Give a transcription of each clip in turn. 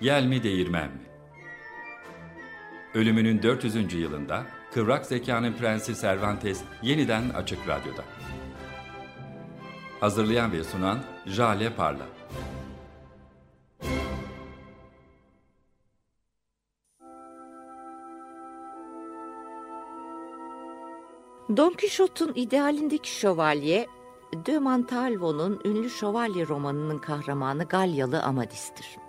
Yel mi değirmen mi? Ölümünün 400. yılında Kıvrak Zekanın Prensi Cervantes yeniden Açık Radyo'da. Hazırlayan ve sunan Jale Parla. Don Quixote'un idealindeki şövalye, De Montalvo'nun ünlü şövalye romanının kahramanı Galyalı Amadis'tir.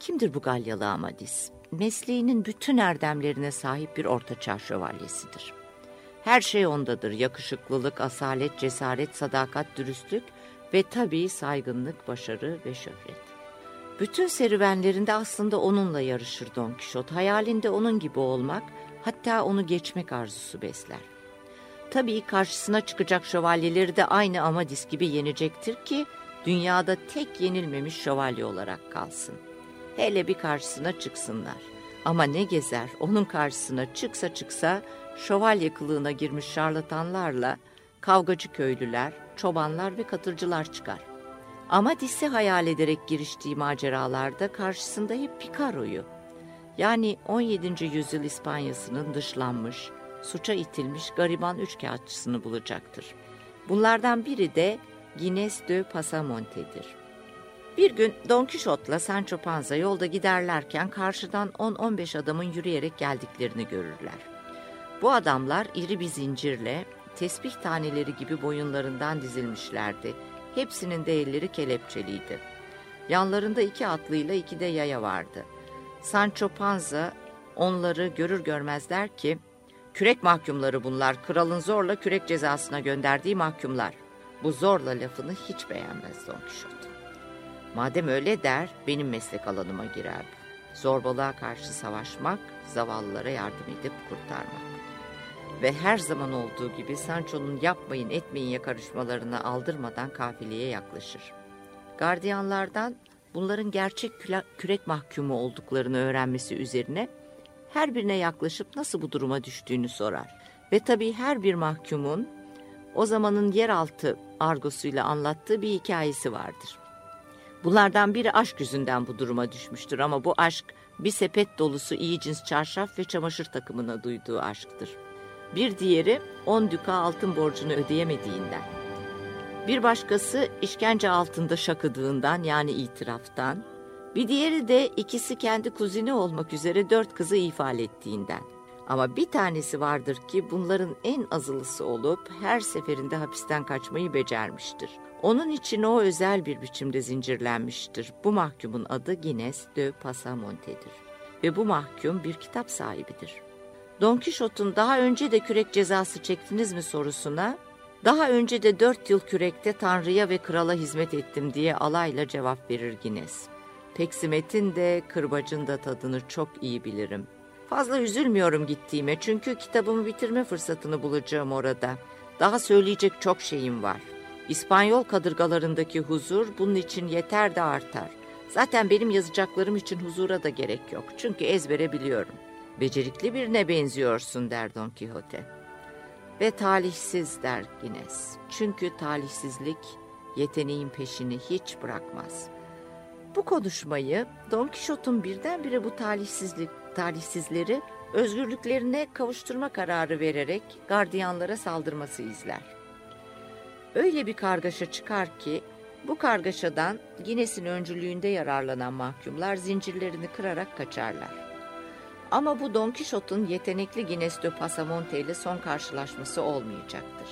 Kimdir bu Galyalı Amadis? Mesleğinin bütün erdemlerine sahip bir ortaçağ şövalyesidir. Her şey ondadır. Yakışıklılık, asalet, cesaret, sadakat, dürüstlük ve tabii saygınlık, başarı ve şöhret. Bütün serüvenlerinde aslında onunla yarışır Don Quixote. Hayalinde onun gibi olmak, hatta onu geçmek arzusu besler. Tabii karşısına çıkacak şövalyeleri de aynı Amadis gibi yenecektir ki dünyada tek yenilmemiş şövalye olarak kalsın. Hele bir karşısına çıksınlar. Ama ne gezer onun karşısına çıksa çıksa şövalye kılığına girmiş şarlatanlarla kavgacı köylüler, çobanlar ve katırcılar çıkar. Amadis'i hayal ederek giriştiği maceralarda karşısında hep Picaro'yu, yani 17. yüzyıl İspanyası'nın dışlanmış, suça itilmiş gariban üçkağıtçısını bulacaktır. Bunlardan biri de Gines de Pasamonte'dir. Bir gün Don Quixote'la Sancho Panza yolda giderlerken karşıdan 10-15 adamın yürüyerek geldiklerini görürler. Bu adamlar iri bir zincirle tesbih taneleri gibi boyunlarından dizilmişlerdi. Hepsinin de elleri kelepçeliydi. Yanlarında iki atlıyla iki de yaya vardı. Sancho Panza onları görür görmezler ki Kürek mahkumları bunlar. Kralın zorla kürek cezasına gönderdiği mahkumlar. Bu zorla lafını hiç beğenmez Don Quixote. Madem öyle der, benim meslek alanıma girer. Zorbalığa karşı savaşmak, zavallılara yardım edip kurtarmak. Ve her zaman olduğu gibi Sancho'nun yapmayın etmeyin yakarışmalarına aldırmadan kafileye yaklaşır. Gardiyanlardan bunların gerçek kürek mahkumu olduklarını öğrenmesi üzerine her birine yaklaşıp nasıl bu duruma düştüğünü sorar. Ve tabii her bir mahkumun o zamanın yeraltı argosuyla anlattığı bir hikayesi vardır. Bunlardan biri aşk yüzünden bu duruma düşmüştür ama bu aşk bir sepet dolusu iyi cins çarşaf ve çamaşır takımına duyduğu aşktır. Bir diğeri on düka altın borcunu ödeyemediğinden. Bir başkası işkence altında şakıdığından yani itiraftan, bir diğeri de ikisi kendi kuzini olmak üzere dört kızı ifade ettiğinden. Ama bir tanesi vardır ki bunların en azılısı olup her seferinde hapisten kaçmayı becermiştir. Onun için o özel bir biçimde zincirlenmiştir. Bu mahkumun adı Guinness de Pasamonte'dir. Ve bu mahkum bir kitap sahibidir. Don Quixote'un daha önce de kürek cezası çektiniz mi sorusuna, daha önce de dört yıl kürekte Tanrı'ya ve krala hizmet ettim diye alayla cevap verir Guinness. Peksimetin de kırbacın da tadını çok iyi bilirim. Fazla üzülmüyorum gittiğime çünkü kitabımı bitirme fırsatını bulacağım orada. Daha söyleyecek çok şeyim var. İspanyol kadırgalarındaki huzur bunun için yeter de artar. Zaten benim yazacaklarım için huzura da gerek yok. Çünkü ezbere biliyorum. Becerikli birine benziyorsun der Don Quixote. Ve talihsiz der Guinness. Çünkü talihsizlik yeteneğin peşini hiç bırakmaz.'' Bu konuşmayı Don Quixote'un birdenbire bu talihsizlik, talihsizleri özgürlüklerine kavuşturma kararı vererek gardiyanlara saldırması izler. Öyle bir kargaşa çıkar ki bu kargaşadan Guinness'in öncülüğünde yararlanan mahkumlar zincirlerini kırarak kaçarlar. Ama bu Don Quixote'un yetenekli Guinness de Pasamonte ile son karşılaşması olmayacaktır.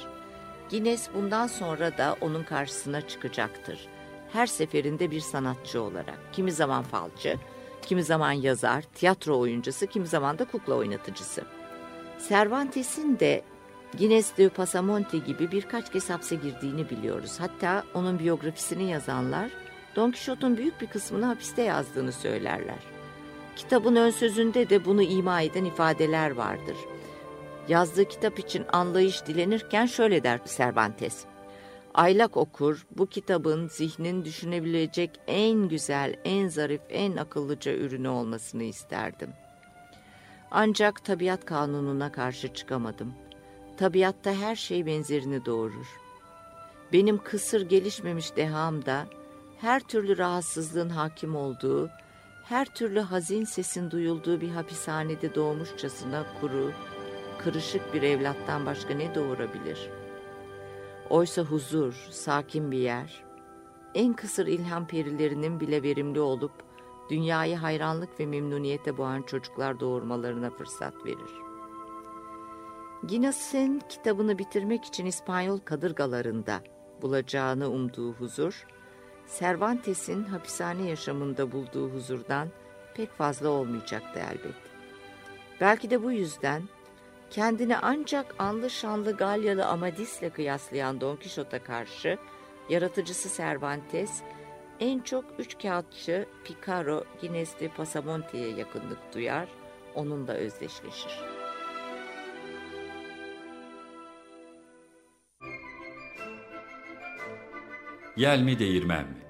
Guinness bundan sonra da onun karşısına çıkacaktır her seferinde bir sanatçı olarak. Kimi zaman falcı, kimi zaman yazar, tiyatro oyuncusu, kimi zaman da kukla oynatıcısı. Cervantes'in de Guinness de Pasamonte gibi birkaç kez hapse girdiğini biliyoruz. Hatta onun biyografisini yazanlar Don Quixote'un büyük bir kısmını hapiste yazdığını söylerler. Kitabın ön sözünde de bunu ima eden ifadeler vardır. Yazdığı kitap için anlayış dilenirken şöyle der Cervantes aylak okur bu kitabın zihnin düşünebilecek en güzel, en zarif, en akıllıca ürünü olmasını isterdim. Ancak tabiat kanununa karşı çıkamadım. Tabiatta her şey benzerini doğurur. Benim kısır gelişmemiş deham da her türlü rahatsızlığın hakim olduğu, her türlü hazin sesin duyulduğu bir hapishanede doğmuşçasına kuru, kırışık bir evlattan başka ne doğurabilir? Oysa huzur, sakin bir yer, en kısır ilham perilerinin bile verimli olup dünyayı hayranlık ve memnuniyete boğan çocuklar doğurmalarına fırsat verir. Guinness'in kitabını bitirmek için İspanyol kadırgalarında bulacağını umduğu huzur, Cervantes'in hapishane yaşamında bulduğu huzurdan pek fazla olmayacaktı elbet. Belki de bu yüzden kendini ancak anlı şanlı Galyalı Amadis'le kıyaslayan Don Quixote'a karşı yaratıcısı Cervantes en çok üç kağıtçı Picaro, Guinness ve Pasamonte'ye yakınlık duyar, onunla özdeşleşir. Yel mi değirmen mi?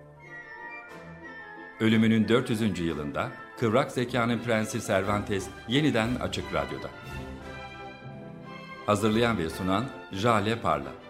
Ölümünün 400. yılında Kıvrak Zekanın Prensi Cervantes yeniden Açık Radyo'da. Hazırlayan ve sunan Jale Parla.